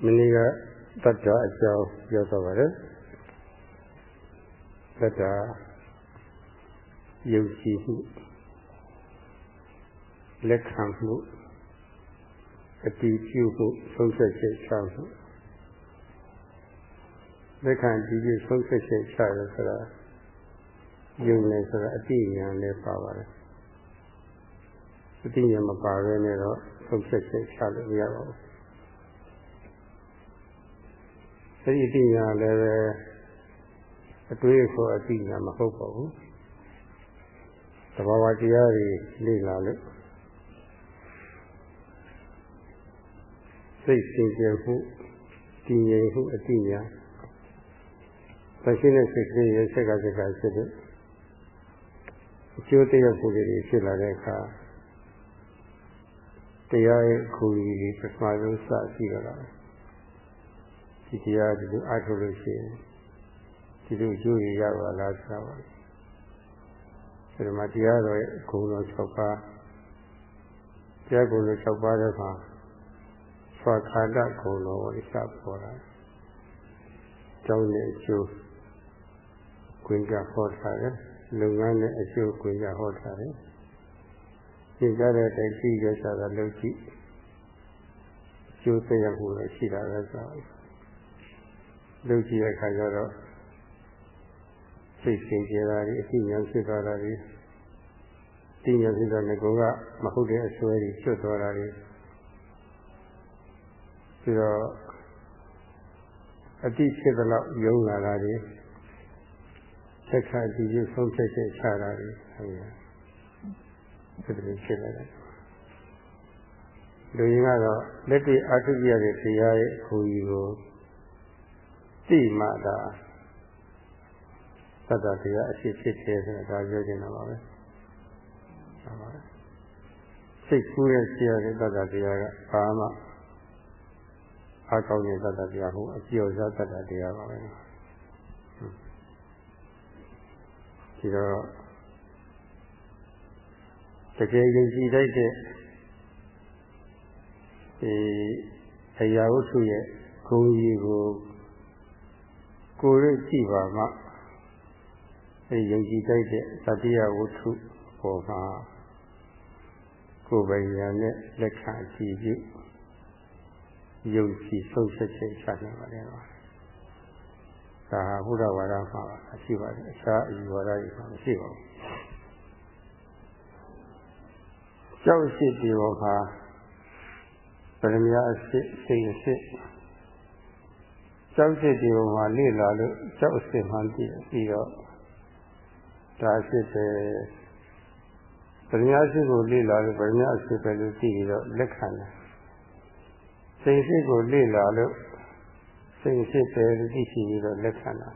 မနေ့ကတတ္တအကြောင်းပြောတော့ပါတယ်တတ္တယုံကြည်မှုလက်ခံမှုအတည်ပြုမှုဆုံးဖြတ်ချက်ချမှုလက်ခံတည်ပြုဆုံးဖြတ်ချက်ချရဆိုတာယုံနေဆိုတာအတိညာနဲ့ပါပါတယ်အတိညာမပါဘဲနဲ့တော့ဆုံးဖြတ်ချက်ချလို့မရပါဘူး အဲ့ဒီအတိညာလည်းပဲအတွေးအခေါ်အတိညာမဟုတ်ပါဘူးသဘာဝတရားတွေလေ့လာလို့စိတ်စင်ကြယ်မှုတည်ငြိမ်မှုအတိညာသရှိတဲ့စိတ်ကလေးရဲ့စက်ကစက်ကဖြစ်တဲ့အကျိုးတရားမှုတွေဖြစ်လာတဲ့အခါတရားရဲ့ခုကြီးပထမဆုံးစရှိတော့တာ ဒီတရားဒီလိုအားထုတ်လို့ရှိရင်ဒီလိုကျိုးရရပါလားဆိုတာပါဒီမှာတရားတော်ရဲ့ဂုဏ်တော်6ပါးတရားဂုဏ်တော်6ပါးတဲ့မှာဆွာခါဒဂုဏ်တော်ကိုစပေါ်တာကျောင်းရဲ့အကျိုးခွင့်ကြဟောထားတယ်လုပ်ငန်းနဲ့အကျိုးခွင့်ကြဟောထားတယ်သိကြတဲ့အတိုင်းရှိရစားတာလုပ်ကြည့်ကျိုးသက်ရောက်မှုလည်းရှိတာပဲဆို လုပ်ကြည့်တဲ့အခါကျတော့စိတ်စင်ကြယ်တာဒီအသိဉာဏ်ဖြစ်သွားတာဒီသိဉာဏ်ဖြစ်တဲ့ကောကမဟုတ်တဲ့အစွဲကြီးကျွတ်သွားတာဒီပြီးတော့အတိဖြစ်တဲ့လောက်ယုံလာတာဒီသက်ခါကြည့်ရဆုံးဖြတ်ချက်ချတာဒီဟုတ်ရဲ့ဖြစ်တယ်ဖြစ်လာတယ်လူရင်ကတော့လက်တွေ့အထုပြရတဲ့တရားရဲ့အခုကြီးကို သိမှသာသတ္တတရားအဖြစ်ဖြစ်တယ်ဆိုတာဒါပြောချင်တာပါပဲဟုတ်ပါဘူးစိတ်ကူးရဲ့ရှိရတဲ့သတ္တတရားကဘာမှအားကောင်းတဲ့သတ္တတရားဟုတ်အကျော်စားသတ္တတရားပါပဲဒီတော့တကယ်ယုံကြည်တတ်တဲ့ဒီအရာဝတ္ထုရဲ့ဂုဏ်ကြီးကို ကိုယ်ရကြည့်ပါမှအဲယုံကြည်တတ်တဲ့သတိယဝတ္ထုပေါ်မှာကိုယ်ပိုင်ညာနဲ့လက်ခံကြည့်ပြုယုံကြည်ဆုံးဖြတ်ချက်ချနိုင်ပါတယ်တော့ဒါဟာဘုရားဝါဒမှာရှိပါတယ်အခြားအယူဝါဒတွေမှာမရှိပါဘူးကြောက်ရှိဒီဘောမှာပရမယအစစ်စိတ်အစစ် ကြောက်ရှိဒီဘောမှာလေ့လာလို့ကြောက်အစစ်မှန်းသိပြီးတော့ဒါဖြစ်တယ်ပရမယအစစ်ကိုလေ့လာလို့ပရမယအစစ်ပဲလို့သိပြီးတော့လက်ခံတယ်စိတ်အစစ်ကိုလေ့လာလို့စိတ်အစစ်ပဲလို့သိရှိပြီးတော့လက်ခံတာ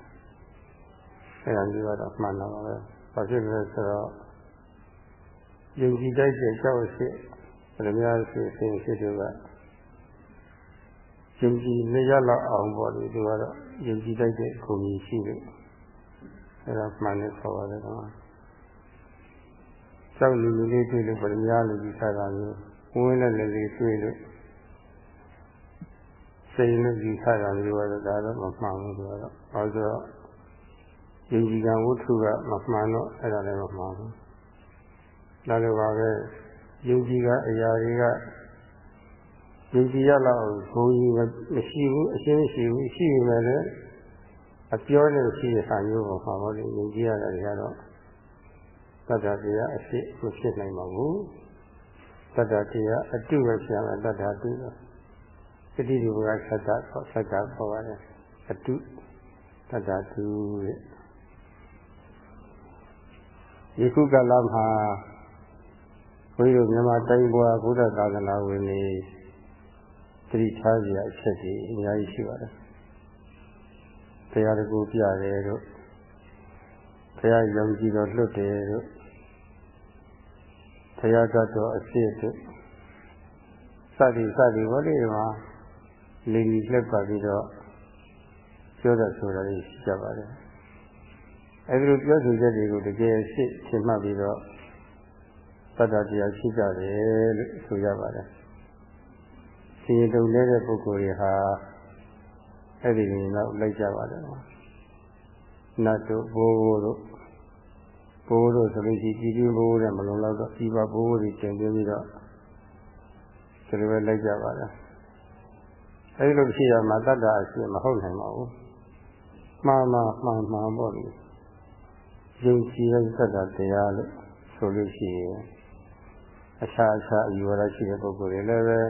အဲဒါမျိုးတော့မှန်တာပါပဲဘာဖြစ်လဲဆိုတော့ယုံကြည်တတ်တဲ့ကြောက်စစ်ဗရမယာစစ်အင်းစစ်တို့က ယုံကြည်နေရလောက်အောင်ပေါ့လေသူကတော့ယုံကြည်တတ်တဲ့ခုံကြီးရှိတယ်အဲဒါမှန်တယ်ဆိုပါတယ်ကွာကြောက်လူလူလေးတွေ့လို့ဗရမယာလူကြီးစားတာမျိုးဝင်းနဲ့လည်းလေးတွေ့လို့စိတ်နဲ့ကြီးစားတာမျိုးကတော့ဒါတော့မမှန်ဘူးသူကတော့ဘာလို့ဆိုတော့ယုံကြည်ကံဝတ္ထုကမမှန်တော့အဲ့ဒါလည်းမမှန်ဘူးဒါလိုပါပဲယုံကြည်ကအရာတွေက ယုံကြည်ရလောက်ဘုံကြီးမရှိဘူးအရှင်းမရှိဘူးရှိနေတယ်လေအပြောနဲ့ရှိတဲ့ဟာမျိုးပေါ်မှာဟောလေယုံကြည်ရတာတွေကတော့တတ္တတရားအဖြစ်မဖြစ်နိုင်ပါဘူးတတ္တတရားအတုပဲဖြစ်ရမယ်တတ္တတုပဲပฏิဒီဘကသတ္တခေါ်သတ္တခေါ်ပါတယ်အတုတတ္တတုတဲ့ယခုကလမှာဘုန်းကြီးတို့မြန်မာတိုင်းပွားဘုရားသာသနာဝင်နေ သတိထားစရာအချက်တွေအများကြီးရှိပါတယ်။တရားတကူပြတယ်တို့တရားယုံကြည်တော်လွတ်တယ်တို့တရားတတ်တော်အဖြစ်တို့စသည်စသည်ဘောလေးမှာလိန်ကြီးလက်ပါပြီးတော့ပြောတတ်ဆိုတာတွေရှိကြပါတယ်။အဲဒီလိုပြောဆိုချက်တွေကိုတကယ်ရှိရှင်းမှတ်ပြီးတော့သတ္တတရားရှိကြတယ်လို့ဆိုရပါတယ် ဆင်းရဲတုံနေတဲ့ပုဂ္ဂိုလ်တွေဟာအဲ့ဒီနေတော့လိုက်ကြပါတယ်နတ်တို့ဘိုးဘိုးတို့ဘိုးတို့ဆိုလို့ရှိရင်ပြည်သူဘိုးတဲ့မလုံလောက်တော့ဒီပါဘိုးဘိုးတွေကျင်ပြပြီးတော့ဒီလိုပဲလိုက်ကြပါတယ်အဲဒီလိုဖြစ်ရမှာတတ္တအရှိမဟုတ်နိုင်ပါဘူးမှားမှားမှန်မှန်ပေါ့လေယုံကြည်တဲ့တတ္တတရားလို့ဆိုလို့ရှိရင်အခြားအခြားအယူဝါဒရှိတဲ့ပုဂ္ဂိုလ်တွေလည်းပဲ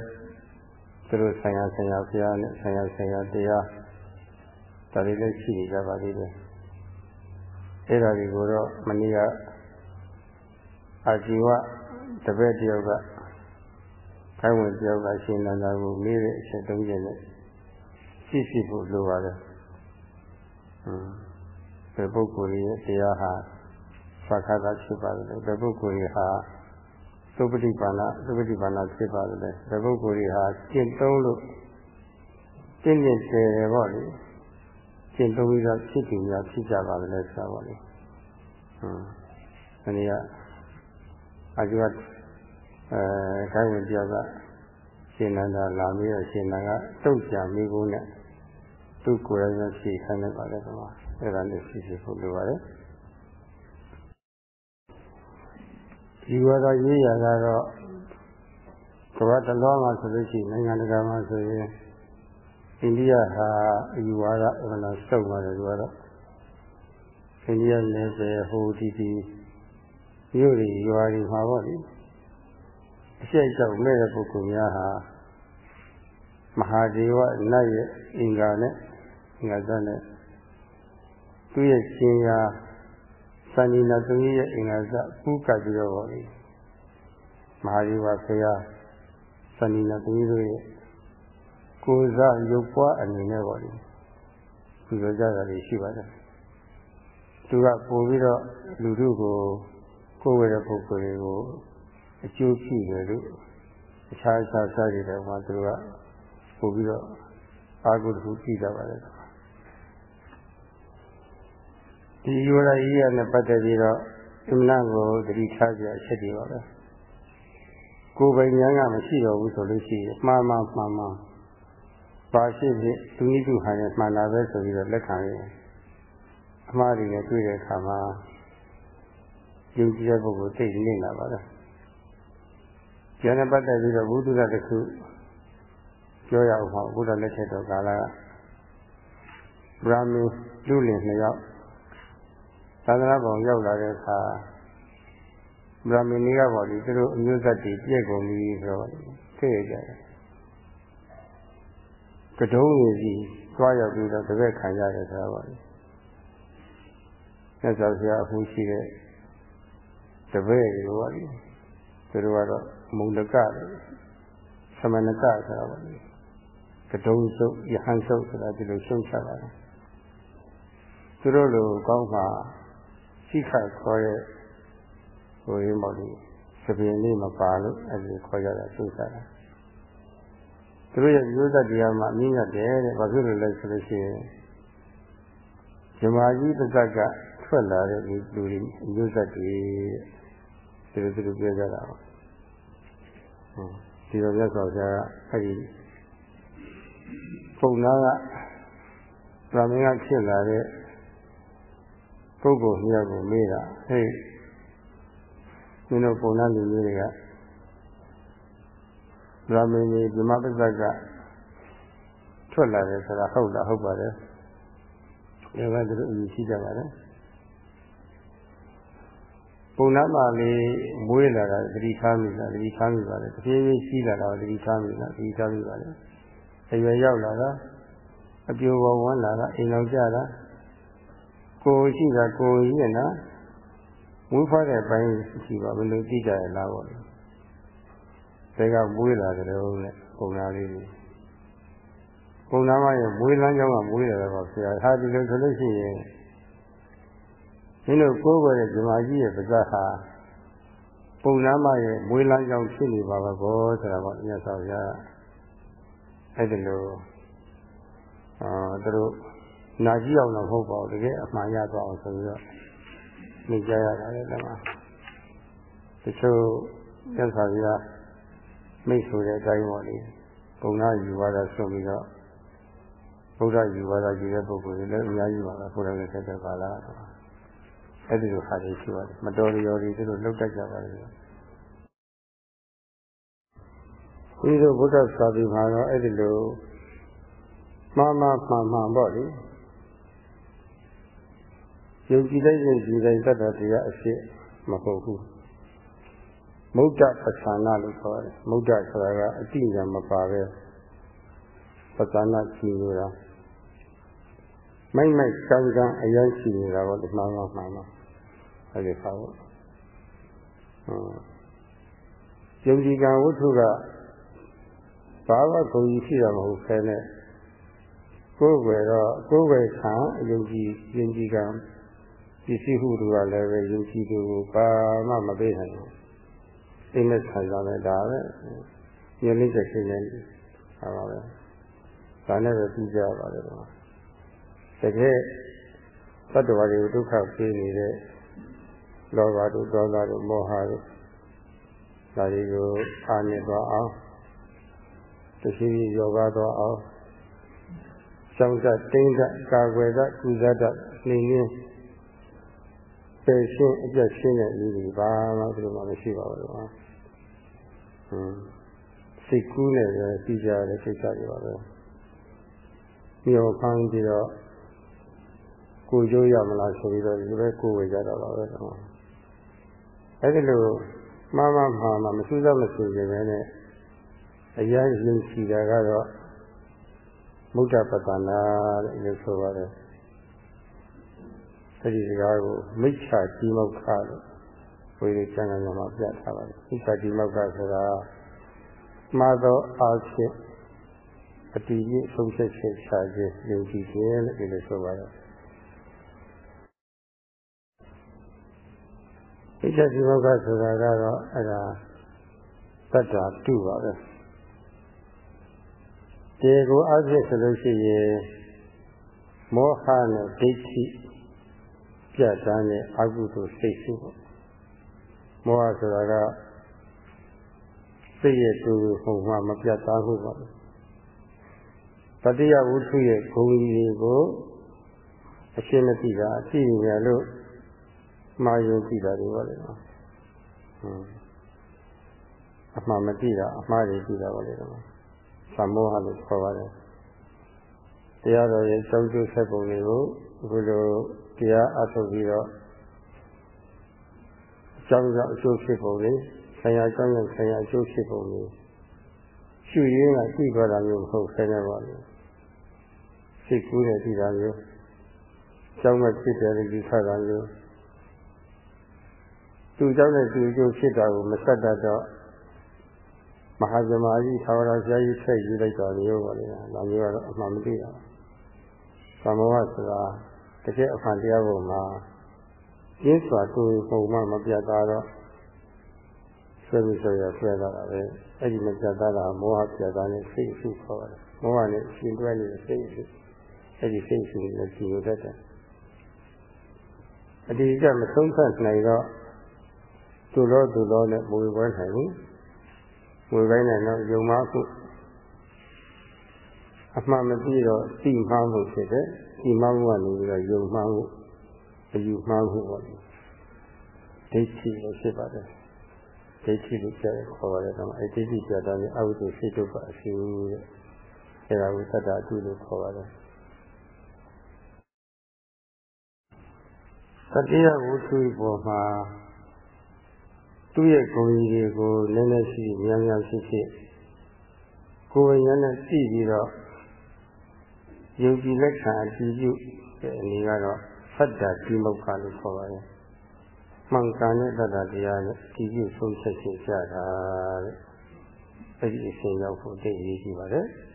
သူတို့ဆိုင်ရာဆိုင်ရာဘုရားနဲ့ဆိုင်ရာဆိုင်ရာတရားဒါတွေလည်းရှိနေကြပါသေးတယ်အဲ့ဒါတွေကိုတော့မနေ့ကအာဇီဝတပည့်တယောက်ကခိုင်းဝင်တယောက်ကရှင်နန္ဒာကိုမေးတဲ့အချက်သုံးချက်နဲ့ရှိရှိဖို့လိုပါတယ်။ဟွန်းဒီပုဂ္ဂိုလ်ရဲ့တရားဟာသက္ခတာဖြစ်ပါတယ်။ဒီပုဂ္ဂိုလ်ရဲ့ဟာ သုပတိပါဏသုပတိပါဏဖြစ်ပါတယ်။ဒီပုဂ္ဂိုလ်ရဲ့ဟာကျင့်သုံးလို့ကျင့်ကျင့်တယ်ပေါ့လေ။ကျင့်သုံးပြီးတော့ဖြစ်ကြများဖြစ်ကြပါလေဆိုတာပေါ့လေ။ဟွန်းဒီနေ့ကအာဇီဝအဲခိုင်းဝင်ပြောက်ကရှင်နန္ဒာလာပြီးတော့ရှင်နန္ဒာတုတ်ကြမိကုန်နဲ့သူ့ကိုယ်ရင်းဖြေခိုင်းလိုက်ပါတယ်ကွာအဲ့ဒါနဲ့ဖြေဖြေဖို့လိုပါတယ် ဒီဝါဒရေးရကတော့ကမ္ဘာတလောမှာဆိုလို့ရှိရင်နိုင်ငံတကာမှာဆိုရင်အိန္ဒိယဟာအယူဝါဒအမှန်တော့စုံပါတယ်သူကတော့အိန္ဒိယနယ်ပယ်ဟိုတီတီမြို့တွေရွာတွေမှာပေါ့လေအရှိတ်ကြောင့်မဲ့တဲ့ပုဂ္ဂိုလ်များဟာမဟာဒေဝနတ်ရဲ့အင်္ဂါနဲ့အင်္ဂါဇတ်နဲ့သူ့ရဲ့ရှင်ရာ သန္ဒီနာသူကြီးရဲ့အင်္ဂါဇတ်ပူးကပ်ပြီးတော့ပေါ့လေမဟာဒေဝဆရာသန္ဒီနာသူကြီးတို့ရဲ့ကိုယ်စားရုပ်ပွားအနေနဲ့ပေါ့လေသူပြောကြတာတွေရှိပါတယ်သူကပို့ပြီးတော့လူတို့ကိုကိုယ်ဝဲတဲ့ပုဂ္ဂိုလ်တွေကိုအကျိုးပြုတယ်လို့အခြားအခြားစားရတဲ့မှာသူကပို့ပြီးတော့အာဟုတခုကြည့်ကြပါလေ ဒီယောဂကြီးရနဲ့ပတ်သက်ပြီးတော့အမှန်ကိုတတိထားကြအချက်တွေပါပဲကိုယ်ပိုင်ဉာဏ်ကမရှိတော့ဘူးဆိုလို့ရှိရင်မှားမှားမှားမှားပါရှိဖြစ်သူနည်းသူဟာနဲ့မှန်တာပဲဆိုပြီးတော့လက်ခံရင်အမှားတွေနဲ့တွေ့တဲ့အခါမှာယုံကြည်တဲ့ပုဂ္ဂိုလ်သိနေလာပါလား။ဉာဏ်နဲ့ပတ်သက်ပြီးတော့ဘုဒ္ဓတစ်ခုပြောရအောင်ပါဘုရားလက်ထက်တော်ကာလကဗြဟ္မင်းလူလင်နှစ်ယောက် သာသနာ့ဘောင်ရောက်လာတဲ့အခါဗြဟ္မင်းကြီးကပေါ့ဒီသူတို့အမျိုးသက်တွေပြည့်ကုန်ပြီဆိုတော့သိရကြတယ်ကတုံးကြီးစီသွားရောက်ပြီးတော့တပည့်ခံရတယ်ဆိုတော့ပေါ့မြတ်စွာဘုရားအမှုရှိတဲ့တပည့်တွေပေါ့ဒီသူတို့ကတော့မုံလကသမဏကဆိုတာပေါ့ကတုံးစုပ်ယဟန်စုပ်ဆိုတာဒီလိုရှုံးချပါတယ်သူတို့လိုကောင်းမှ စိခတ်ခေါ်တဲ့ဟိုရင်းပေါ့လေသပင်လေးမပါလို့အဲဒီခေါ်ကြတာရှုံးချတာသူတို့ရဲ့ရိုးသက်တရားမှာအမြင့်ရတယ်တဲ့ဘာဖြစ်လို့လဲဆိုလို့ရှိရင်ဇမာကြီးပဇက်ကထွက်လာတဲ့လူတွေအမျိုးသက်တွေဒီလိုသူတို့ပြောကြတာပါဒီလိုမြတ်စွာဘုရားကအဲဒီပုံနာကဗြဟ္မင်းကဖြစ်လာတဲ့ ပုဂ္ဂိုလ်မြောက်ကိုမေးတာဟဲ့မင်းတို့ပုံနာလူမျိုးတွေကဗြဟ္မင်းကြီးဗြဟ္မပစ္စကထွက်လာတယ်ဆိုတာဟုတ်လားဟုတ်ပါတယ်ဒါကသူတို့အမြင်ရှိကြပါတယ်ပုံနာမလေးမွေးလာတာသတိထားမိလားသတိထားမိပါလေတဖြည်းဖြည်းရှိလာတာသတိထားမိလားသတိထားမိပါလေအရွယ်ရောက်လာတာအပြိုပေါ်ဝန်းလာတာအိမ်လောက်ကြတာ ကိုယ်ရှိတာကိုယ်ကြီးနဲ့ဝိဖားတဲ့ပိုင်းရှိပါဘယ်လိုသိကြရလားပေါ့လေဒါကမွေးလာတယ်လို့နဲ့ပုံနာလေးကြီးပုံနာမရဲ့မွေးလမ်းကြောင်းကမွေးတယ်ပေါ့ဆရာဟာဒီလိုဆိုလို့ရှိရင်မင်းတို့ကိုးကွယ်တဲ့ဇမာကြီးရဲ့ပါဇက်ဟာပုံနာမရဲ့မွေးလမ်းကြောင်းဖြစ်နေပါပဲဘောဆိုတာပေါ့မြတ်စွာဘုရားအဲ့ဒီလိုအာသူတို့ နာကြည့်အောင်တော့မဟုတ်ပါဘူးတကယ်အမှန်ရသွားအောင်ဆိုပြီးတော့နေကြရတာလေတမတချို့မြတ်စွာဘုရားမိတ်ဆိုတဲ့အတိုင်းပေါ့လေပုံနာယူဝါဒဆွပြီးတော့ဘုရားယူဝါဒယူတဲ့ပုဂ္ဂိုလ်တွေလည်းအများကြီးပါပဲဘုရားရဲ့ဆက်တဲ့ကာလအဲ့ဒီလိုဟာတွေရှိပါတယ်မတော်လျော်တွေသူတို့လှုပ်တတ်ကြပါတယ်ဒီလိုဘုရားစာပေမှာတော့အဲ့ဒီလိုမှားမှားမှန်မှန်ပေါ့လေ ယုံကြည်တဲ့ယုံကြည်တဲ့တတ်တော်တရားအဖြစ်မဟုတ်ဘူးမုဒ္ဒပသနာလို့ခေါ်တယ်မုဒ္ဒဆိုတာကအတိညာမပါပဲပသနာရှိနေတာမိုက်မိုက်ကံကံအရင်ရှိနေတာပေါ့ဒီမှန်မှန်မှန်မှန်အဲ့ဒီပါပေါ့ဟုတ်ယုံကြည်ကံဝတ္ထုကဘာဝဂုဏ်ကြီးရှိတာမဟုတ်ခဲနဲ့ကိုယ်ွယ်တော့ကိုယ်ွယ်ခံအယုံကြည်ယုံကြည်ကံ ပစ္စည်းဟုတူကလည်းပဲယုံကြည်သူကိုဘာမှမပေးနိုင်ဘူးအိမ်နဲ့ဆန်ကြတယ်ဒါပဲညလေးချက်ချင်းနဲ့ဟာပါပဲဒါနဲ့ပဲပြီးကြပါတယ်တော့တကယ်သတ္တဝါတွေကိုဒုက္ခပေးနေတဲ့လောဘတို့ဒေါသတို့မောဟတို့ဒါတွေကိုအာနေသွားအောင်တရှိယောဂသွားအောင်စောင့်စတင်းကကာကွယ်ကကုသတနှိမ့်ရင်း ပယ်ရှင်းအပြတ်ရှင်းတဲ့လူတွေဘာမှဒီလိုမှမရှိပါဘူးကွာဟွန်းစိတ်ကူးနဲ့ပဲပြီးကြတဲ့ကိစ္စတွေပါပဲမျောဖမ်းပြီးတော့ကိုကျိုးရမလားဆိုပြီးတော့ဒီလိုပဲကိုဝေကြတာပါပဲကွာအဲ့ဒီလိုမှားမှားမှားမှာမစူးစမ်းမစူးကြပဲနဲ့အရင်ရင်ရှိတာကတော့မုဒ္ဒပတ္တနာတဲ့လို့ဆိုပါတယ် အဲ့ဒီစကားကိုမိစ္ဆာတိမောက္ခလို့ဘုရားကျမ်းဂန်မှာပြထားပါတယ်မိစ္ဆာတိမောက္ခဆိုတာမှားသောအာဖြင့်အတိအကျဆုံးဖြတ်ချက်ချခြင်းယုံကြည်ခြင်းလို့ဒီလိုဆိုပါတယ်မိစ္ဆာတိမောက္ခဆိုတာကတော့အဲ့ဒါတတ္တာတုပါပဲဒီကိုအဖြစ်ဆိုလို့ရှိရင်မောဟနဲ့ဒိဋ္ဌိ ပြတ်တန်းတဲ့အကုသိုလ်စိတ်စုပေါ့မောဟဆိုတာကစိတ်ရဲ့တူဟုံမှမပြတ်သားဘူးပေါ့တတိယဝုထုရဲ့ဂုဏ်ကြီးတွေကိုအရှင်းမသိတာအသိဉာဏ်လို့မှားယွင်းသိတာတွေပေါ့လေနော်အမှန်မသိတာအမှားတွေသိတာပေါ့လေနော်သမောဟလို့ခေါ်ပါတယ်တရားတော်ရဲ့စောင့်ကြိုးဆက်ပုံတွေကိုအခုလို တရားအထုတ်ပြီးတော့အကြောင်းကြောင့်အကျိုးဖြစ်ပုံတွေဆရာအကြောင်းကြောင့်ဆရာအကျိုးဖြစ်ပုံတွေရှုရင်းကကြည့်သွားတာမျိုးမဟုတ်ဆဲနေပါဘူးစိတ်ကူးတဲ့ကြည့်တာမျိုးကြောင်းမဲ့ဖြစ်တယ်လို့ယူဆတာမျိုးသူ့ကြောင့်နဲ့သူ့အကျိုးဖြစ်တာကိုမဆက်တတ်တော့မဟာဇမကြီးသာဝရဆရာကြီးဆက်ယူလိုက်တာမျိုးပါလေ။ဒါမျိုးကတော့အမှန်မသိတာ။သမောဟဆိုတာ တကယ်အမှန်တရားပေါ်မှာကျင်းစွာတူပုံမှမပြတ်သားတော့ဆွဲပြီးဆွဲရဆွဲတာပဲ။အဲ့ဒီမပြတ်သားတာမောဟပြတ်သားတဲ့စိတ်အစုခေါ်ပါတယ်။မောဟနဲ့ရှင်တွဲနေတဲ့စိတ်အစုအဲ့ဒီစိတ်အစုနဲ့ကြည့်ရတတ်တယ်။အတိအကျမဆုံးဖြတ်နိုင်တော့သူလောသူလောနဲ့မဝေပွဲနိုင်ဘူး။ဝေပိုင်းနဲ့တော့ယုံမှားခု အမှန်မသိတော့သိမှားမှုဖြစ်တယ်သိမှားမှုကနေပြီးတော့ယုံမှားမှုအယူမှားမှုပေါ့ဒိဋ္ဌိလို့ဖြစ်ပါတယ်ဒိဋ္ဌိလို့ပြောခေါ်ပါတယ်တော့အဲဒိဋ္ဌိပြတာနဲ့အဝိဇ္ဇစိတ်တုပ္ပအစီတဲ့အဲဒါကိုသတ္တအတုလို့ခေါ်ပါတယ်သတိယဝုထုပေါ်မှာသူ့ရဲ့ဂုဏ်ကြီးတွေကိုနည်းနည်းရှိများများရှိရှိကိုယ်ဉာဏ်နဲ့သိပြီးတော့ ယုံကြည်လက်ခံအတည်ပြုတဲ့အနေကတော့ဖတ်တာဒီမုတ်ခါလို့ခေါ်ပါတယ်။မှန်ကန်တဲ့တတ္တတရားနဲ့တည်ပြုဆုံးဖြတ်ခြင်းကြတာတဲ့။အဲ့ဒီအရှင်ရောက်ဖို့တိတ်ရေးကြည့်ပါတယ်။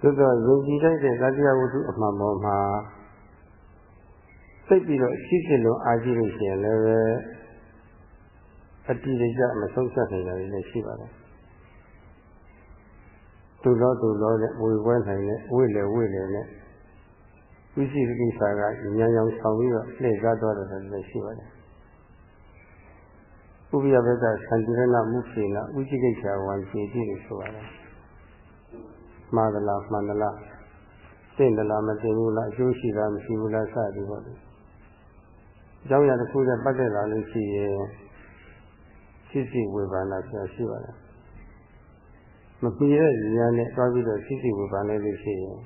သို့သောယုံကြည်တဲ့သတိယဝတ္ထုအမှန်ပေါ်မှာစိတ်ပြီးတော့ရှိဖြစ်လို့အားကြီးလို့ရှိရင်လည်းပဲအတိအကျမဆုံးဖြတ်နိုင်တာလည်းရှိပါတယ် သူလောသူလောနဲ့ဝေပွဲနိုင်တဲ့ဝိလေဝိလေနဲ့ဝိသိကိစ္စကဉာဏ်ကြောင့်ဆောင်ပြီးတော့လှည့်ကားသွားတယ်လည်းရှိပါတယ်ဥပယဘက်ကသံတိရဏမုခေနဥจิကိစ္ဆာဝံခြေတိလို့ဆိုရတယ်မှားသလားမှန်သလားသိတယ်လားမသိဘူးလားအကျိုးရှိလားမရှိဘူးလားစသည်ပေါ့လေအကြောင်းအရာတစ်ခုနဲ့ပတ်သက်လာလို့ရှိရင်စိစိဝေဘာနာဆိုတာရှိပါတယ် မပြည့်တဲ့ဉာဏ်နဲ့တွားပြီးတော့စိစိဝေဘာနဲ့လို့ရှိရင်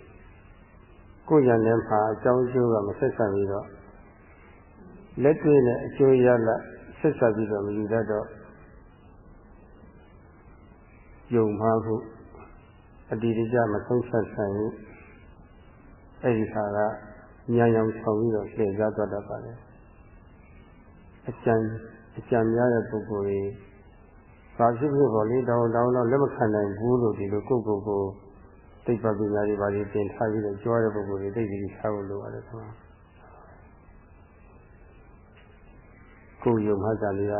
ကိုယ်ဉာဏ်နဲ့မှာအကြောင်းအကျိုးကမဆက်ဆံပြီးတော့လက်တွေ့နဲ့အကျိုးရလဆက်ဆက်ပြီးတော့မယူတတ်တော့ယုံမှားဖို့အတ္တိတကြမဆုံးဆက်ဆိုင်ဘူးအဲ့ဒီခါကဉာဏ်ရောင်ဆောင်ပြီးတော့ပြေစားသွားတတ်ပါလေအကျံအကျံများတဲ့ပုဂ္ဂိုလ်တွေ ဘာဖြစ်ဖြစ်ပေါ်လေတောင်းတောင်းတော့လက်မခံနိုင်ဘူးလို့ဒီလိုကိုယ့်ကိုယ်ကိုသိပ္ပံပညာတွေပါပြီးသင်ထားပြီးတော့ကြွားတဲ့ပုဂ္ဂိုလ်တွေသိပြီးထားဖို့လိုပါတယ်ခင်ဗျာကိုယ်ယုံမှသာလေးက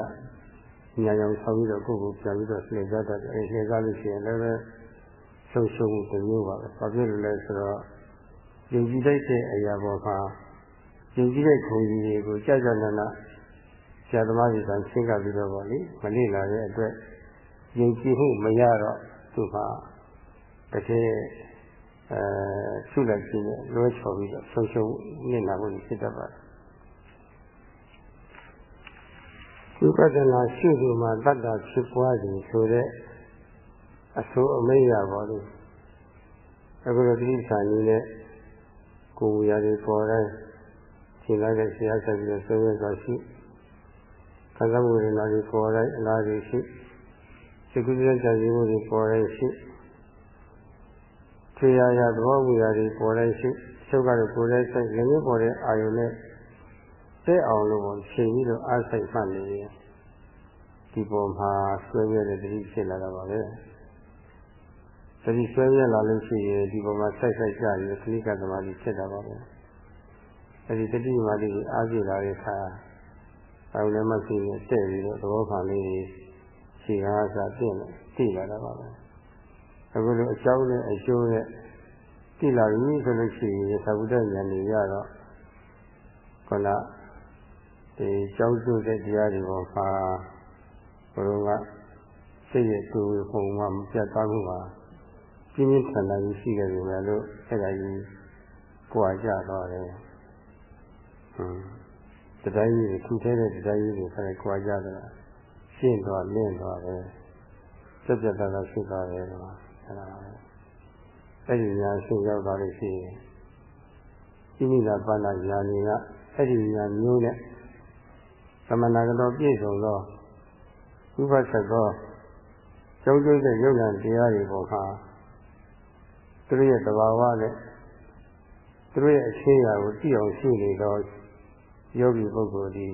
ညာရောင်ဆောင်ပြီးတော့ကိုယ့်ကိုပြန်ပြီးတော့လှည့်စားတတ်တယ်အဲလှည့်စားလို့ရှိရင်လည်းပဲဆုံးရှုံးမှုတစ်မျိုးပါပဲဘာဖြစ်လို့လဲဆိုတော့ယုံကြည်တဲ့အရာပေါ်မှာယုံကြည်တဲ့ခုံကြီးတွေကိုကြာကြာနာနာ ဆရာသမားကြီးကရှင်းကပြီးတော့ပေါ့လေမလေ့လာတဲ့အတွက်ယုံကြည်မှုမရတော့သူကတကယ်အဲဆုလိုက်ခြင်းနဲ့လွှဲချော်ပြီးတော့ဆုံးရှုံးနေလာဖို့ဖြစ်တတ်ပါတယ်ဝိပဿနာရှုသူမှာတတ္တဖြစ်ပွားခြင်းဆိုတဲ့အဆိုအမိတ်ရပါလို့အခုလိုတိဋ္ဌာန်ကြီးနဲ့ကိုယ်ဝရာတွေပေါ်တိုင်းရှင်းလိုက်တဲ့ဆရာဆက်ပြီးတော့ဆွေးနွေးသွားရှိ ခံစားမှုတွေနာတွေပေါ်တိုင်းအလားတွေရှိစိတ်ကူးကြံကြည်မှုတွေပေါ်တိုင်းရှိထေရရသဘောဝရာတွေပေါ်တိုင်းရှိချုပ်ကတော့ကိုယ်ရဲ့စိတ်လည်းမျိုးပေါ်တဲ့အာယုန်နဲ့တဲ့အောင်လို့ချိန်ပြီးတော့အားစိတ်မှတ်နေရင်ဒီပုံမှာဆွဲရတဲ့တတိဖြစ်လာတာပါပဲတတိဆွဲရလာလို့ရှိရင်ဒီပုံမှာစိုက်စိုက်ကြပြီးခလိကသမားကြီးဖြစ်တာပါပဲအဲဒီတတိမာလေးအားပြလာတဲ့အခါ အောင်လည်းမရှိနဲ့တဲ့ပြီးတော့သဘောခံလေးရှင်းအားစားပြင့်လို့သိလာတာပါပဲအခုလိုအကြောင်းနဲ့အကျိုးနဲ့သိလာပြီဆိုလို့ရှိရင်သဗ္ဗုဒ္ဓဉာဏ်ကြီးရတော့ခန္ဓာဒီကြောက်စုတဲ့တရားတွေပေါ်မှာဘုရားကစိတ်ရဲ့ကိုယ်ပုံမှမပြတ်သားမှုပါပြင်းပြထန်ထန်ကြီးရှိခဲ့ပြီမယ်လို့အဲ့ဒါကြီးကြွာကြတော့တယ်ဟွန်း တတိုင်းကြီးခုထဲတဲ့တတိုင်းကြီးကိုခါကြွာကြတာရှင်းသွားလင်းသွားတယ်စက်ပြတ်တာရှိသွားတယ်ကွာအဲ့ဒါအဲ့ဒီညာရှင်းရောက်သွားလို့ရှိရင်ဣမိလာပါဏညာနေကအဲ့ဒီညာမျိုးနဲ့သမဏဂတော်ပြည့်စုံသောဥပသက်သောကျောင်းကျိုးတဲ့ယုံနာတရားတွေပေါ်မှာသူတို့ရဲ့တဘာဝနဲ့သူတို့ရဲ့အခြေအရာကိုသိအောင်ရှင်းနေသော ယောဂီပုဂ္ဂိုလ်ဒီ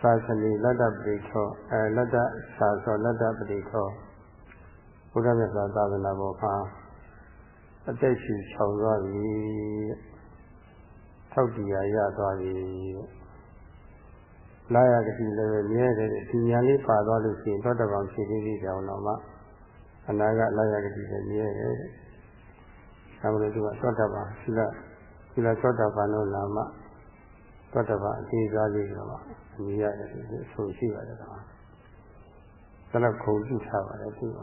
သာသနေလတ္တပရိခောအဲလတ္တသာသောလတ္တပရိခောဘုရားမြတ်စွာသာသနာပေါ်မှာအသက်ရှူချောင်သွားပြီထောက်တရားရသွားပြီလာရကတိလည်းပဲမြဲတယ်ဒီညာလေးပါသွားလို့ရှိရင်သောတပန်ဖြစ်ပြီးကြောင်တော့မှအနာကလာရကတိလည်းမြဲတယ်။ဒါမလို့သူကသောတပန်ရှိလားရှိလားသောတပန်လို့လာမှ သောတပန်အသေးစားလေးတော့အမြင်ရတယ်ဒီအဆိုရှိပါတယ်ကွာ။ဒါတော့ခုံကြည့်ထားပါတယ်သူက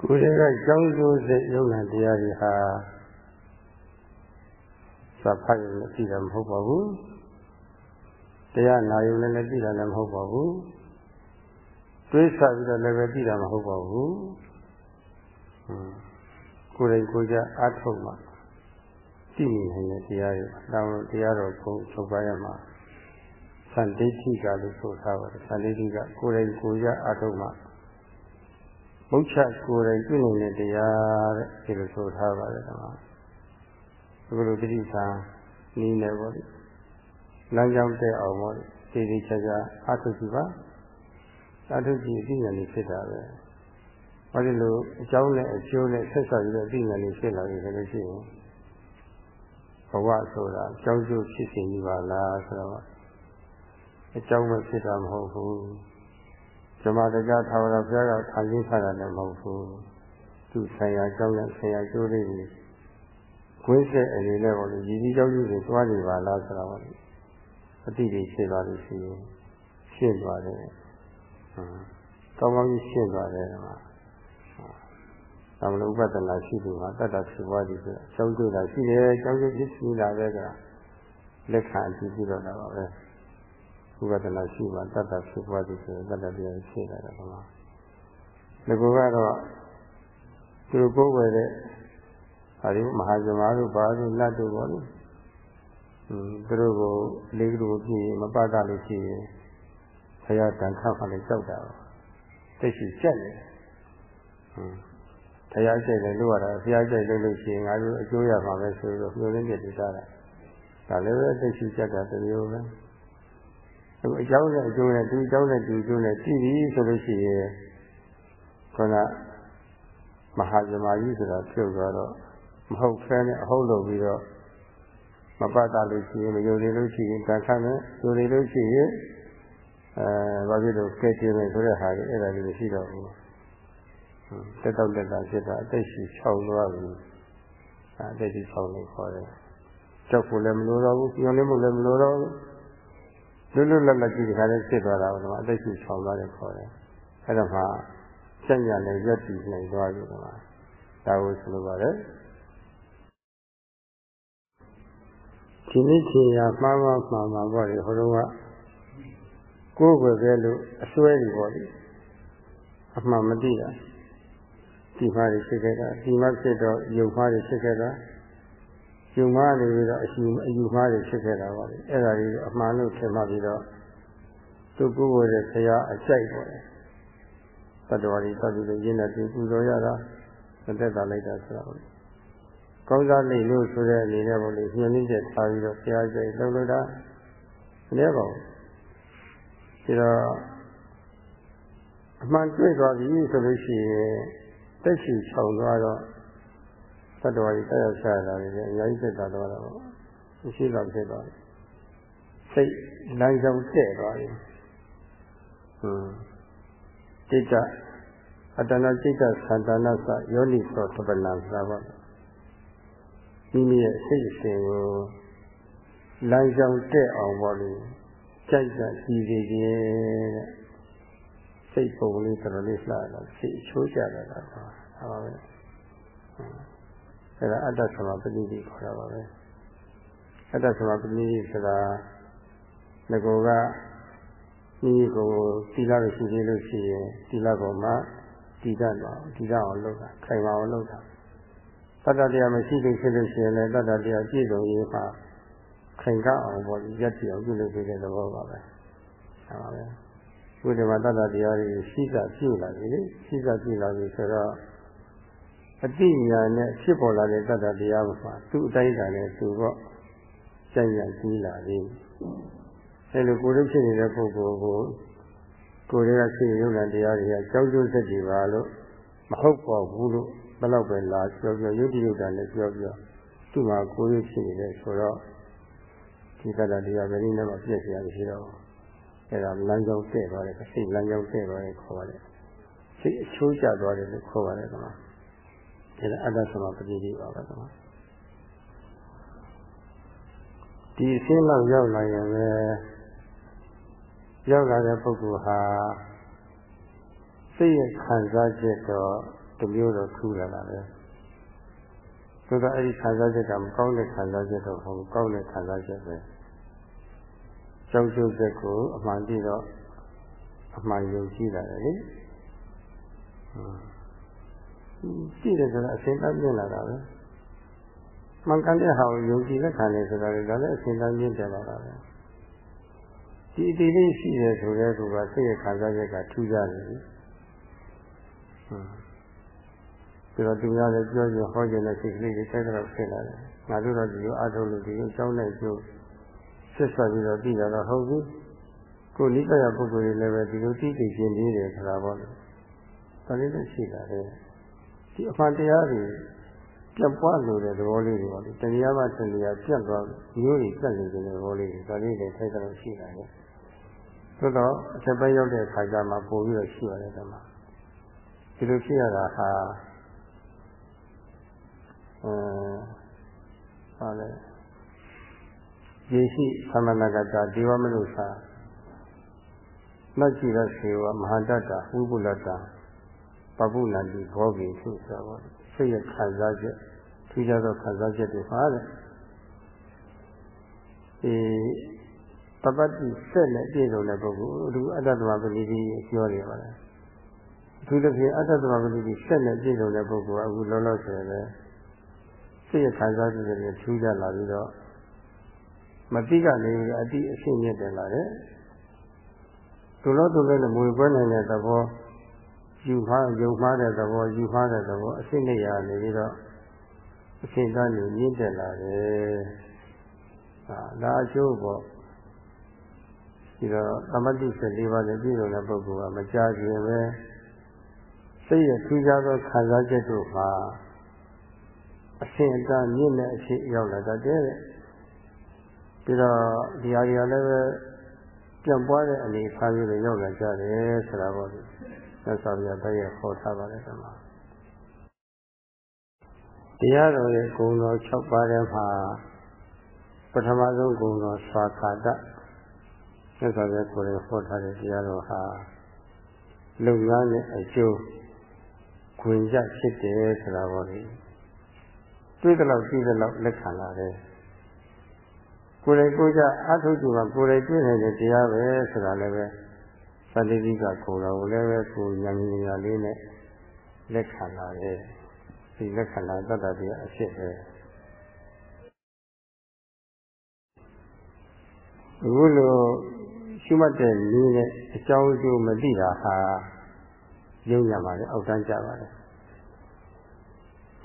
ကိုယ်တည်းကကြောင်းကျိုးစိတ်ယုံနာတရားတွေဟာစာဖတ်ရင်လည်းသိတာမဟုတ်ပါဘူးတရားနာရုံနဲ့လည်းသိတာလည်းမဟုတ်ပါဘူးတွေးဆပြီးတော့လည်းပဲသိတာမဟုတ်ပါဘူးကိုယ်တိုင်ကိုယ်ကြအားထုတ်မှ သိနေနိုင်တဲ့တရားတွေတောင်းတရားတော်ကိုချုပ်ပါရမှာသံဒိဋ္ဌိကလို့ဆိုထားပါတယ်သံဒိဋ္ဌိကကိုယ်တိုင်ကိုယ်ကြအားထုတ်မှမုတ်ချကိုယ်တိုင်သိနေတဲ့တရားတဲ့ဒီလိုဆိုထားပါတယ်ကွာအခုလိုတိဋ္ဌာနီးနေပေါ့လေလမ်းကြောင်းတက်အောင်ပေါ့လေဒီဒီချာချာအထုကြည့်ပါအထုကြည့်အသိဉာဏ်လေးဖြစ်တာပဲဘာလို့လို့အကြောင်းနဲ့အကျိုးနဲ့ဆက်ဆက်ပြီးတော့အသိဉာဏ်လေးဖြစ်လာပြီဆိုလို့ရှိရင်ဘ ဝဆိုတာအကြောင်းကျိုးဖြစ်စဉ်ကြီးပါလားဆိုတော့အကြောင်းပဲဖြစ်တာမဟုတ်ဘူးဇမတရားထာဝရဘုရားကခံရထားတာလည်းမဟုတ်ဘူးသူဆိုင်ရာအကြောင်းနဲ့ဆိုင်ရာကျိုးလေးတွေခွေးဆက်အနေနဲ့ပေါ့လေရည်ကြီးကြောက်ကြီးတွေတွားနေပါလားဆိုတော့အတိတွေရှင်းသွားလို့ရှိရင်ရှင်းသွားတယ်ဟမ်ကောင်းကောင်းကြီးရှင်းသွားတယ်ဒီမှာ ဒါမလို့ဥပဒနာရှိသူမှာတတ္တဖြစ်သွားပြီဆိုတော့ကျောင်းကျိုးတာရှိတယ်ကျောင်းကျိုးဖြစ်ရှိလာတဲ့ကလက်ခံကြည့်ပြီးတော့တာပါပဲဥပဒနာရှိမှတတ္တဖြစ်သွားပြီဆိုတော့တတ္တတရားရှိလာတယ်ဒီမှာဒီကောကတော့သူတို့ကိုယ်ဝယ်တဲ့အဲဒီမဟာဇမတို့ဘာလို့လက်တို့ပေါ့လေသူတို့ကိုလေးကလေးကိုကြည့်မပတ်တာလို့ရှိရင်ဘုရားတန်ခါမှလည်းကြောက်တာသိရှိကြက်နေဟွန်း ဘုရားကြိုက်တယ်လို့ရတာဘုရားကြိုက်လို့လို့ရှိရင်ငါတို့အကျိုးရမှာပဲဆိုတော့မျှော်လင့်နေကြတာဒါလည်းပဲသိရှိကြက်တာတမျိုးပဲအခုအကြောင်းနဲ့အကျိုးနဲ့ဒီအကြောင်းနဲ့ဒီအကျိုးနဲ့ကြည့်ပြီးဆိုလို့ရှိရင်ခေါကမဟာဇမာကြီးဆိုတာပြုတ်သွားတော့မဟုတ်ဖဲနဲ့အဟုတ်လုပ်ပြီးတော့မပတ်တာလို့ရှိရင်မယုံနေလို့ရှိရင်တန်ခတ်မယ်ယုံနေလို့ရှိရင်အဲဘာဖြစ်လို့ကဲကျင်းမယ်ဆိုတဲ့ဟာကြီးအဲ့ဒါကြီးမရှိတော့ဘူး တက်တော့တက်တာဖြစ်တာအသက်ရှိ၆သွားပြီအဲအသက်ရှိ၆လို့ခေါ်တယ်ကြောက်ဖို့လည်းမလိုတော့ဘူးညှော်လင်းဖို့လည်းမလိုတော့ဘူးလွတ်လွတ်လပ်လပ်ကြည့်ဒီခါလေးဖြစ်သွားတာကတော့အသက်ရှိ၆သွားတယ်ခေါ်တယ်အဲ့ဒါမှစက်ညလည်းရက်တည်နိုင်သွားပြီကွာဒါကိုဆိုလိုပါတယ်ဒီနေ့ချေရမှားမှားမှားမှာပေါ့လေဟိုတော့ကကိုယ်ပဲပဲလို့အစွဲတွေပေါ့လေအမှန်မသိတာ ဒီမှာတွေဖြစ်ခဲ့တာဒီမှာဖြစ်တော့ယုံမှားတွေဖြစ်ခဲ့တာယုံမှားတွေပြီးတော့အယူအယူမှားတွေဖြစ်ခဲ့တာပါလေအဲ့ဒါတွေအမှန်လို့ထင်မှပြီးတော့သူကိုယ်ဝယ်တဲ့ဆရာအကြိုက်ပေါ့လေတတ္တဝါတွေသတ်ပြီးတော့ရင်းနဲ့ပြင်ပူဇော်ရတာသက်သာလိုက်တာဆိုတာပေါ့ကောင်းစားလိမ့်လို့ဆိုတဲ့အနေနဲ့ပေါ့လေညှင်းနှင်းချက်ထားပြီးတော့ဆရာကြိုက်လှုပ်လို့တာမလဲပါဘူးဒါတော့အမှန်တွေ့သွားပြီဆိုလို့ရှိရင် တက်ရှိချောင်သွားတော့တတ္တဝါကြီးတက်ရောက်ရှာလာတယ်အများကြီးတက်တာတော့တော့ရှိတော့ဖြစ်သွားတယ်စိတ်နိုင်ကြောင်တဲ့သွားတယ်ဟွန်းတိတ်ကအတ္တနာစိတ်ကသန္တာနာစယောနိသောတပနာသာပါမိမိရဲ့စိတ်အစဉ်ကိုလမ်းကြောင်းတက်အောင်ပေါ့လေကြိုက်တာရှိစေခြင်းတဲ့ စိတ်ပုံလေးတော်တော်လေးလှတာစိတ်ချိုးကြတာတော့ဟာပါပဲအဲဒါအတ္တသမပတိတိခေါ်တာပါပဲအတ္တသမပတိတိဆိုတာငကောကဒီကိုသီလရရှိသေးလို့ရှိရင်သီလပေါ်မှာတည်တတ်တော့တည်တတ်အောင်လုပ်တာခိုင်မာအောင်လုပ်တာတတ္တတရားမရှိလို့ရှိလို့ရှိရင်လည်းတတ္တတရားပြည့်စုံရေးမှာခိုင်ကအောင်ပေါ့ရက်တိအောင်ပြုလုပ်ပေးတဲ့သဘောပါပဲဟုတ်ပါပဲ ဘုရားမှာတတ္တတရားတွေရှိကပြုလာပြီလေရှိကပြုလာပြီဆိုတော့အတိညာနဲ့ဖြစ်ပေါ်လာတဲ့တတ္တတရားမှာသူ့အတိုင်းအတာနဲ့သူတော့ကြံ့ရကြီးလာပြီအဲလိုကိုယ်တို့ဖြစ်နေတဲ့ပုဂ္ဂိုလ်ကိုကိုယ်တွေကဖြစ်ရုပ်နာတရားတွေကကြောက်ကြွစက်တွေပါလို့မဟုတ်ပါဘူးလို့ဘယ်တော့ပဲလာပြောပြောယုတ်တိယုတ်တာနဲ့ပြောပြောသူ့မှာကိုယ်ရဖြစ်နေတယ်ဆိုတော့ဒီကတ္တတရားဘယ်နည်းနဲ့မှပြည့်စရာမရှိတော့ဘူး အဲဒါလမ်းကြောင်းတည့်သွားတယ်စိတ်လမ်းကြောင်းတည့်သွားတယ်ခေါ်ပါတယ်စိတ်အချိုးကျသွားတယ်လို့ခေါ်ပါတယ်ကွာဒါလည်းအတ္တသမပတိတိပါပဲကွာဒီအစင်းလောက်ရောက်လာရင်ပဲရောက်လာတဲ့ပုဂ္ဂိုလ်ဟာစိတ်ရဲ့ခံစားချက်တော့တမျိုးတော့ထူလာတာပဲဆိုတော့အဲ့ဒီခံစားချက်ကမကောင်းတဲ့ခံစားချက်တော့မဟုတ်ကောင်းတဲ့ခံစားချက်ပဲ ကြောက်ကြုတ်ချက်ကိုအမှန်တည်းတော့အမှန်ယုံကြည်လာတယ်လေကြည့်တယ်ဆိုတော့အစဉ်တန်းမြင်လာတာပဲမှန်ကန်တဲ့ဟာကိုယုံကြည်လက်ခံတယ်ဆိုတာလည်းဒါလည်းအစဉ်တန်းမြင်တယ်လာတာပဲဒီအတိလေးရှိတယ်ဆိုတဲ့ကူကစိတ်ရခံစားချက်ကထူးကြတယ်လေပြီးတော့သူများလည်းပြောကြဟောကြတဲ့စိတ်ကလေးတွေတိုက်တော့ဖြစ်လာတယ်ငါတို့တော့ဒီလိုအထုလို့ဒီလိုကြောင်းလိုက်ကျိုး ဆက်ဆက်ပြီးတော့ပြီးတာတော့ဟုတ်ဘူးကိုနိစ္စရပုဂ္ဂိုလ်တွေလည်းပဲဒီလိုသိသိချင်းလေးတယ်ဆိုတာပေါ့လေဒါလေးလည်းရှိတာလေဒီအမှန်တရားတွေပြတ်ပွားလို့တဲ့သဘောလေးတွေပေါ့လေတရားမှတရားပြတ်သွားမျိုးတွေပြတ်နေတဲ့သဘောလေးတွေဒါလေးလည်းထိုက်တော့ရှိတာလေသို့တော့အချက်ပဲရောက်တဲ့အခါကျမှပို့ပြီးတော့ရှိရတယ်ဒီမှာဒီလိုဖြစ်ရတာဟာအဲဟာလေ ယယေရှိသမဏဂတဒေဝမနုသာနတ်ကြည်ရစေဝမဟာတတဝိပုလတ္တပပုဏ္ဏတိဘောဂိသုဆိုတော့စိတ်ရခံစားချက်ထူးခြားသောခံစားချက်တွေပါတဲ့ဒီပပတ္တိဆက်နဲ့ပြည့်စုံတဲ့ပုဂ္ဂိုလ်သူအတ္တသမပတိတိပြောနေပါလားအထူးသဖြင့်အတ္တသမပတိတိဆက်နဲ့ပြည့်စုံတဲ့ပုဂ္ဂိုလ်ကအခုလောလောဆယ်ပဲစိတ်ရခံစားချက်တွေထူးခြားလာပြီးတော့ မတိကနေအတိအရှင်းမြင့်တယ်လာတယ်ဒုလောဒုလောနဲ့မွေပွဲနိုင်တဲ့သဘောယူမှားယုံမှားတဲ့သဘောယူမှားတဲ့သဘောအရှင်းနေရနေပြီးတော့အရှင်းသားနေမြင့်တက်လာတယ်ဟာဒါအကျိုးပေါ့ဒီတော့သမတိ14ပါးနဲ့ပြည့်စုံတဲ့ပုဂ္ဂိုလ်ကမကြခင်ပဲစိတ်ရထူးခြားသောခံစားချက်တို့မှာအရှင်းအတားမြင့်တဲ့အဖြစ်ရောက်လာတတ်တယ် ပြီးတော့ဒီဟာတွေကလည်းပဲပြန့်ပွားတဲ့အနေအထားမျိုးတွေရောက်လာကြတယ်ဆိုတာပေါ့ဒီသက်သာပြတဲ့ရဲ့ခေါ်ထားပါတယ်ကမှာတရားတော်ရဲ့ဂုဏ်တော်6ပါးထဲမှာပထမဆုံးဂုဏ်တော်ဆွာခါတသက်သာပြကိုယ်ရဲ့ခေါ်ထားတဲ့တရားတော်ဟာလုံငန်းနဲ့အကျိုးခွင့်ရဖြစ်တယ်ဆိုတာပေါ့လေတွေ့တဲ့လောက်ကြည့်တဲ့လောက်လက်ခံလာတယ် ကိုယ်တိုင်ကိုယ်ကြအထုကြည့်မှာကိုယ်တိုင်တွေ့နေတဲ့တရားပဲဆိုတာလည်းပဲသတိတိကကိုယ်တော်ကိုလည်းပဲကိုယ်ဉာဏ်ဉာဏ်လေးနဲ့လက်ခံလာတယ်ဒီလက်ခံလာတတ်တာတရားအဖြစ်ပဲအခုလိုရှုမှတ်တဲ့နည်းနဲ့အကြောင်းအကျိုးမသိတာဟာယုံရပါတယ်အောက်တန်းကြပါတယ်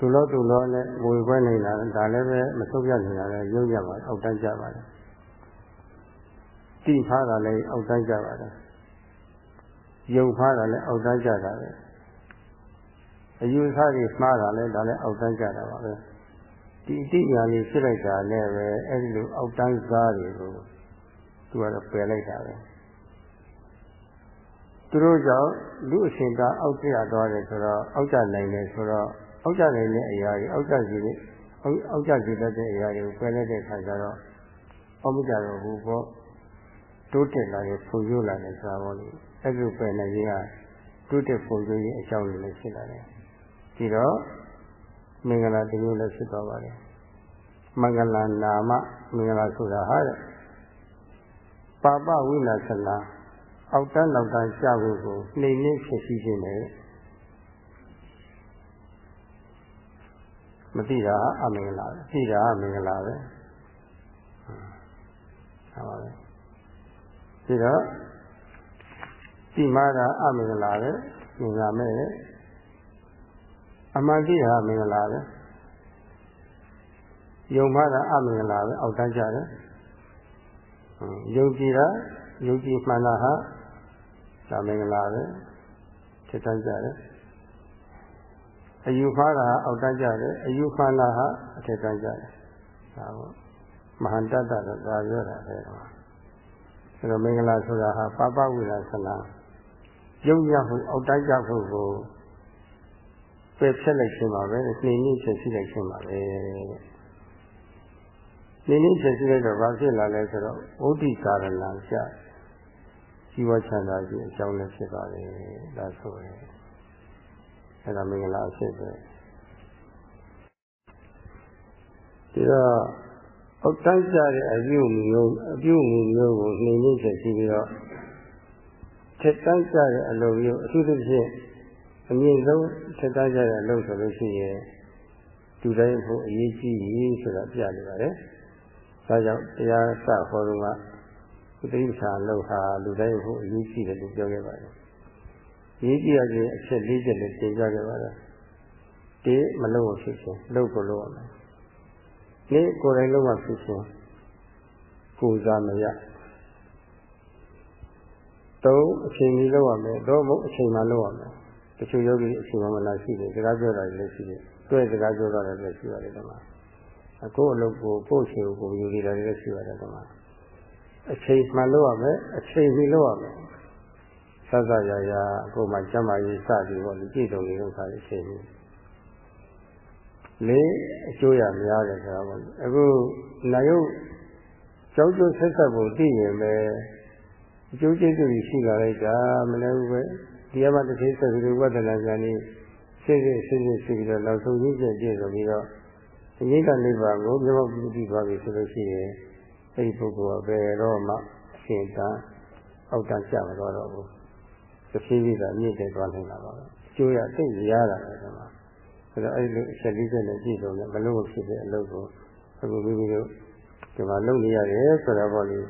သူလို့သူလို့နဲ့ဝေခွဲနေတာဒါလည်းပဲမဆုံးပြနေတာလည်းရုံကြပါအောက်တန်းကြပါတယ်တိဖားတာလည်းအောက်တန်းကြပါတယ်ယုံဖားတာလည်းအောက်တန်းကြတာပဲအယူဆတွေမှားတာလည်းဒါလည်းအောက်တန်းကြတာပါပဲဒီအတိညာလေးဖြစ်လိုက်တာလည်းပဲအဲဒီလိုအောက်တန်းစားတွေကိုသူကတော့ပယ်လိုက်တာပဲသူတို့ကြောင့်လူအရှင်သာအောက်ကျသွားတယ်ဆိုတော့အောက်ကျနိုင်တယ်ဆိုတော့ အောက်ကျနေတဲ့အရာတွေအောက်ကျစီတဲ့အောက်ကျစီတတ်တဲ့အရာတွေကိုပယ်လိုက်တဲ့ခါကျတော့အောက်မကြတော့ဘူးပေါ့တိုးတက်လာတယ်ဖွံ့ဖြိုးလာတယ်ဆိုတာပေါ့လေအဲ့ဒီပယ်နိုင်ခြင်းကတိုးတက်ဖွံ့ဖြိုးရေးအကြောင်းတွေလည်းဖြစ်လာတယ်ဒီတော့မင်္ဂလာတမျိုးလည်းဖြစ်သွားပါတယ်မင်္ဂလာနာမမင်္ဂလာဆိုတာဟာတဲ့ပါပဝိနာသနာအောက်တန်းနောက်တန်းရှာဖို့ကိုနှိမ့်နှိမ့်ဖြစ်ရှိခြင်းနဲ့ မသိတာအမင်္ဂလာပဲသိတာအမင်္ဂလာပဲဟုတ်ပါပဲဒီတော့သိမှတာအမင်္ဂလာပဲမြင်ရမယ်အမှန်သိတာအမင်္ဂလာပဲယုံမှတာအမင်္ဂလာပဲအောက်တန်းကြတယ်ယုံကြည်တာယုံကြည်မှန်တာဟာဒါမင်္ဂလာပဲဖြစ်တန်းကြတယ် အယူမှားတာအောက်တန်းကြတယ်အယူမှန်တာဟာအထက်တန်းကြတယ်ဒါပေါ့မဟာတတ္တတော့ဒါပြောတာပဲကွာအဲတော့မင်္ဂလာဆိုတာဟာပပဝိလာဆနာယုံရမှုအောက်တန်းကြဖို့ကိုပယ်ဖြတ်လိုက်ခြင်းပါပဲနှိမ့်နှိမ့်ချက်ရှိလိုက်ခြင်းပါပဲနှိမ့်နှိမ့်ချက်ရှိလိုက်တော့ဘာဖြစ်လာလဲဆိုတော့ဝဋ္ဌိကာရဏကျជីវချမ်းသာခြင်းအကြောင်းလည်းဖြစ်ပါတယ်ဒါဆိုရင် အဲ့ဒါမင်္ဂလာအဖြစ်ပဲဒီတော့အောက်တန်းကြတဲ့အပြုမျိုးအပြုမျိုးကိုနှိမ့်နှိမ့်ချက်ရှိပြီးတော့ထက်တန်းကြတဲ့အလုပ်မျိုးအထူးသဖြင့်အမြင့်ဆုံးထက်တန်းကြတဲ့အလုပ်ဆိုလို့ရှိရင်လူတိုင်းဖို့အရေးကြီးပြီဆိုတာပြနေပါတယ်။ဒါကြောင့်တရားစဟောတော့ကကုသိပ္ပာလောက်ဟာလူတိုင်းဖို့အရေးကြီးတယ်လို့ပြောခဲ့ပါတယ်။ ရေးကြည့်ရခြင်းအချက်၄ချက်နဲ့သင်ကြားခဲ့ပါတယ်။ဒီမလို့ဖြစ်ခြင်းလုပ်ကိုလုပ်ရမယ်။ဒီကိုယ်တိုင်လုပ်မှဖြစ်ခြင်းကိုယ်စားမရ။သုံးအချိန်ကြီးလုပ်ရမယ်။တော့မဟုတ်အချိန်မှလုပ်ရမယ်။တချို့ယောဂီအချိန်မှမလာရှိတယ်။စကားပြောတာလည်းရှိတယ်။တွေ့စကားပြောတာလည်းရှိပါတယ်ဒီမှာ။အခုအလုပ်ကိုကိုယ့်အချိန်ကိုယူနေတာလည်းရှိပါတယ်ဒီမှာ။အချိန်မှလုပ်ရမယ်အချိန်ကြီးလုပ်ရမယ် ဆဆရရကိုမှကျမ်းမာရေးစသည်ပေါ့ဒီကြည့်တော်လေးဥစ္စာအချိန်ကြီးလေးအကျိုးရများတယ်ဆိုတာပေါ့အခုနာယုတ်စကြောက်ကြဆက်ဆက်ဖို့သိရင်ပဲအကျိုးကျေးဇူးရှိလာလိုက်တာမလည်းဘူးပဲဒီမှာတစ်ချိန်ဆက်ပြီးဝဒနာဉာဏ်ကြီးစိတ်စိတ်စိတ်စိတ်ရှိပြီးတော့နောက်ဆုံးရင်းကျက်ပြည့်စုံပြီးတော့အငိကနိဗ္ဗာန်ကိုမြတ်ပြုပြီးသွားပြီဆိုလို့ရှိရင်အဲ့ဒီပုဂ္ဂိုလ်ကဘယ်တော့မှအရှင်တန်အောက်တန်းကျမတော်တော့ဘူး သဖြည်းဖြည်းကအမြင့်တက်သွားနေတာပါပဲအကျိုးရသိရတာပဲဒီမှာအဲ့တော့အဲ့ဒီအချက်လေးချက်နဲ့ကြည့်တော့လည်းမလို့ဖြစ်တဲ့အလုပ်ကိုအခုမိမိတို့ဒီမှာလုပ်နေရတယ်ဆိုတော့ပေါ့လေ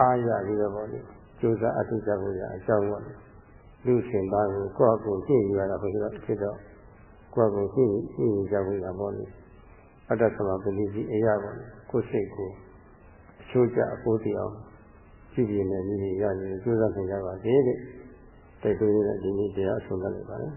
အားရပြီးတော့ပေါ့လေကြိုးစားအထုကြဖို့ရအကြောင်းပေါ့လေလူရှင်သားကိုကိုယ့်အကိုကြည့်ရတာဖြစ်တော့ဖြစ်တော့ကိုယ့်အကိုကြည့်ကြည့်ကြဖို့ရပေါ့လေအတ္တသမပတိကြီးအရာပေါ့လေကိုယ်စိတ်ကိုအချိုးကျအကိုတရား ကြည့်ပြနေနေရရင်ကြိုးစားနေကြပါသေးတယ်တိုက်တွန်းနေတဲ့ဒီနေ့တရားအဆုံးသတ်လိုက်ပါလေ